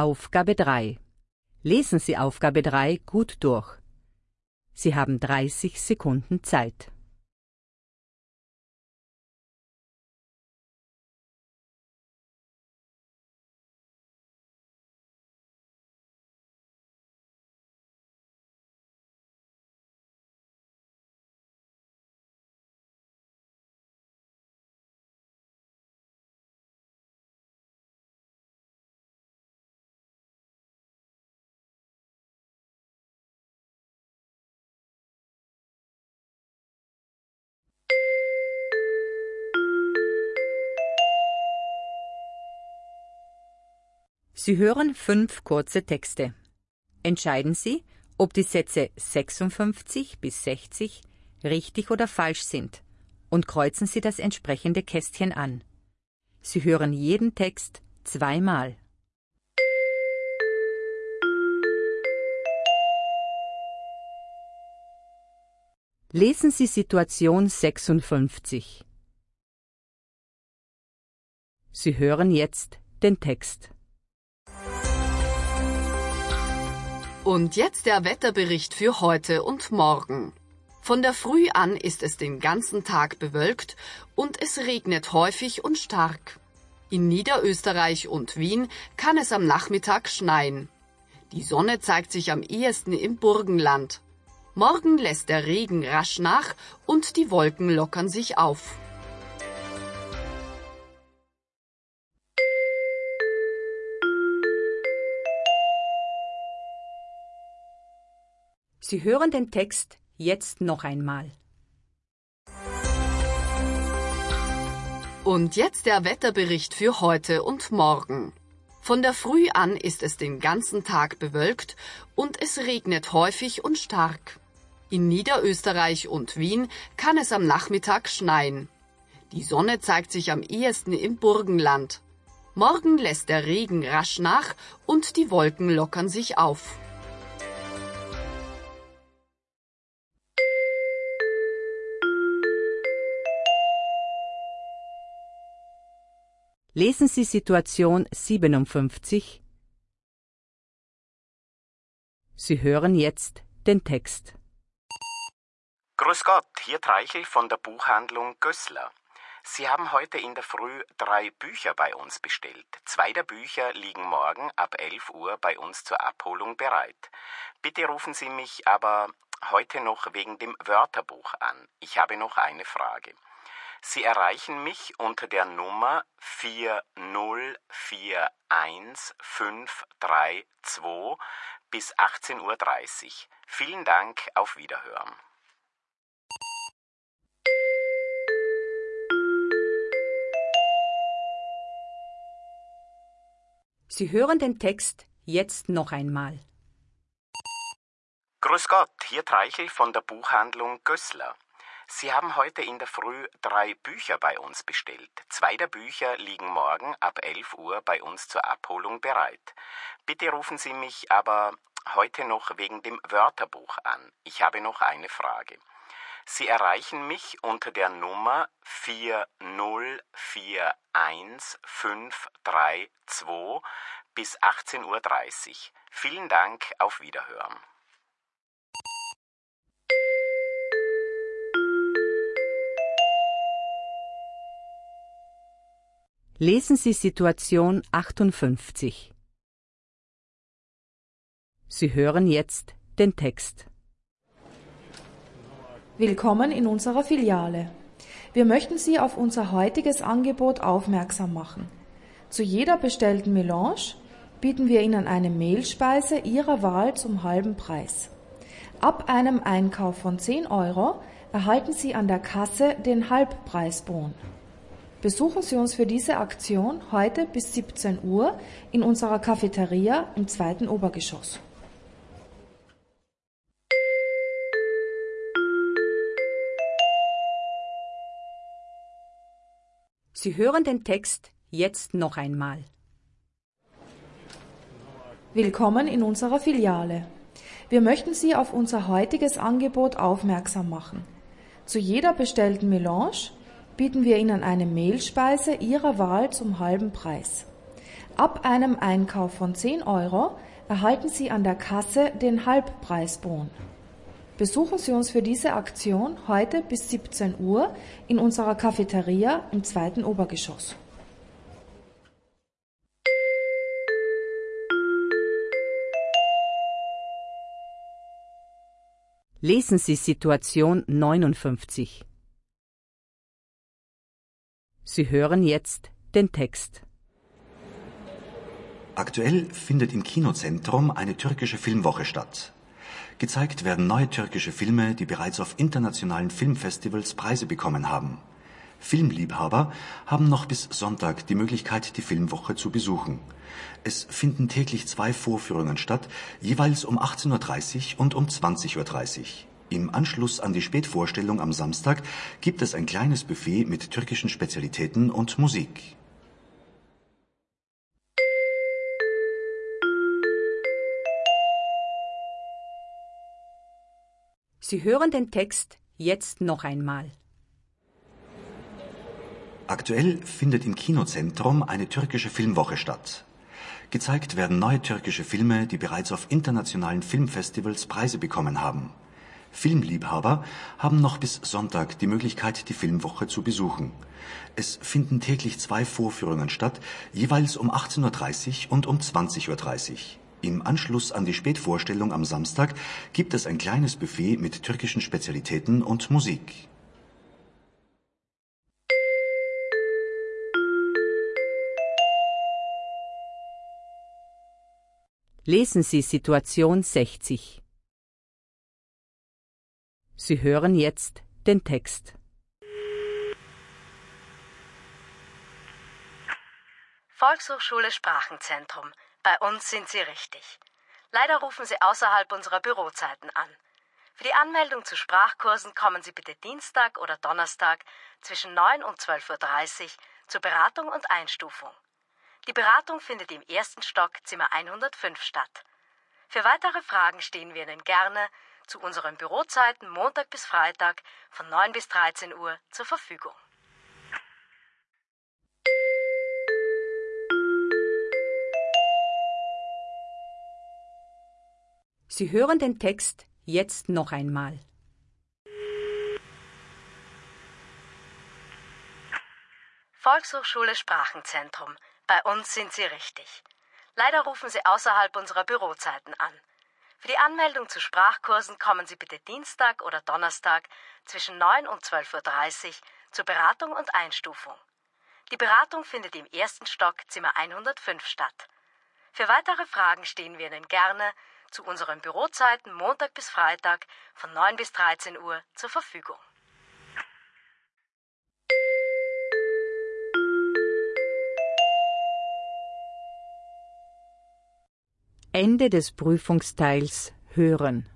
Aufgabe 3. Lesen Sie Aufgabe 3 gut durch. Sie haben 30 Sekunden Zeit. Sie hören fünf kurze Texte. Entscheiden Sie, ob die Sätze 56 bis 60 richtig oder falsch sind und kreuzen Sie das entsprechende Kästchen an. Sie hören jeden Text zweimal. Lesen Sie Situation 56. Sie hören jetzt den Text. Und jetzt der Wetterbericht für heute und morgen. Von der Früh an ist es den ganzen Tag bewölkt und es regnet häufig und stark. In Niederösterreich und Wien kann es am Nachmittag schneien. Die Sonne zeigt sich am ehesten im Burgenland. Morgen lässt der Regen rasch nach und die Wolken lockern sich auf. Sie hören den Text jetzt noch einmal. Und jetzt der Wetterbericht für heute und morgen. Von der Früh an ist es den ganzen Tag bewölkt und es regnet häufig und stark. In Niederösterreich und Wien kann es am Nachmittag schneien. Die Sonne zeigt sich am ehesten im Burgenland. Morgen lässt der Regen rasch nach und die Wolken lockern sich auf. Lesen Sie Situation 57. Sie hören jetzt den Text. Grüß Gott, hier Treichel von der Buchhandlung Gößler. Sie haben heute in der Früh drei Bücher bei uns bestellt. Zwei der Bücher liegen morgen ab 11 Uhr bei uns zur Abholung bereit. Bitte rufen Sie mich aber heute noch wegen dem Wörterbuch an. Ich habe noch eine Frage. Sie erreichen mich unter der Nummer 4041532 bis 18.30 Uhr. Vielen Dank, auf Wiederhören. Sie hören den Text jetzt noch einmal. Grüß Gott, hier Treichel von der Buchhandlung Gößler. Sie haben heute in der Früh drei Bücher bei uns bestellt. Zwei der Bücher liegen morgen ab 11 Uhr bei uns zur Abholung bereit. Bitte rufen Sie mich aber heute noch wegen dem Wörterbuch an. Ich habe noch eine Frage. Sie erreichen mich unter der Nummer 4041532 bis 18.30 Uhr. Vielen Dank, auf Wiederhören. Lesen Sie Situation 58. Sie hören jetzt den Text. Willkommen in unserer Filiale. Wir möchten Sie auf unser heutiges Angebot aufmerksam machen. Zu jeder bestellten Melange bieten wir Ihnen eine Mehlspeise Ihrer Wahl zum halben Preis. Ab einem Einkauf von 10 Euro erhalten Sie an der Kasse den Halbpreisbon. Besuchen Sie uns für diese Aktion heute bis 17 Uhr in unserer Cafeteria im zweiten Obergeschoss. Sie hören den Text jetzt noch einmal. Willkommen in unserer Filiale. Wir möchten Sie auf unser heutiges Angebot aufmerksam machen. Zu jeder bestellten Melange bieten wir Ihnen eine Mehlspeise Ihrer Wahl zum halben Preis. Ab einem Einkauf von 10 Euro erhalten Sie an der Kasse den Halbpreisbon. Besuchen Sie uns für diese Aktion heute bis 17 Uhr in unserer Cafeteria im zweiten Obergeschoss. Lesen Sie Situation 59. Sie hören jetzt den Text. Aktuell findet im Kinozentrum eine türkische Filmwoche statt. Gezeigt werden neue türkische Filme, die bereits auf internationalen Filmfestivals Preise bekommen haben. Filmliebhaber haben noch bis Sonntag die Möglichkeit, die Filmwoche zu besuchen. Es finden täglich zwei Vorführungen statt, jeweils um 18.30 Uhr und um 20.30 Uhr. Im Anschluss an die Spätvorstellung am Samstag gibt es ein kleines Buffet mit türkischen Spezialitäten und Musik. Sie hören den Text jetzt noch einmal. Aktuell findet im Kinozentrum eine türkische Filmwoche statt. Gezeigt werden neue türkische Filme, die bereits auf internationalen Filmfestivals Preise bekommen haben. Filmliebhaber haben noch bis Sonntag die Möglichkeit, die Filmwoche zu besuchen. Es finden täglich zwei Vorführungen statt, jeweils um 18.30 Uhr und um 20.30 Uhr. Im Anschluss an die Spätvorstellung am Samstag gibt es ein kleines Buffet mit türkischen Spezialitäten und Musik. Lesen Sie Situation 60. Sie hören jetzt den Text. Volkshochschule Sprachenzentrum. Bei uns sind Sie richtig. Leider rufen Sie außerhalb unserer Bürozeiten an. Für die Anmeldung zu Sprachkursen kommen Sie bitte Dienstag oder Donnerstag zwischen 9 und 12.30 Uhr zur Beratung und Einstufung. Die Beratung findet im ersten Stock Zimmer 105 statt. Für weitere Fragen stehen wir Ihnen gerne zu unseren Bürozeiten Montag bis Freitag von 9 bis 13 Uhr zur Verfügung. Sie hören den Text jetzt noch einmal. Volkshochschule Sprachenzentrum. Bei uns sind Sie richtig. Leider rufen Sie außerhalb unserer Bürozeiten an. Für die Anmeldung zu Sprachkursen kommen Sie bitte Dienstag oder Donnerstag zwischen 9 und 12.30 Uhr zur Beratung und Einstufung. Die Beratung findet im ersten Stock Zimmer 105 statt. Für weitere Fragen stehen wir Ihnen gerne zu unseren Bürozeiten Montag bis Freitag von 9 bis 13 Uhr zur Verfügung. Ende des Prüfungsteils hören.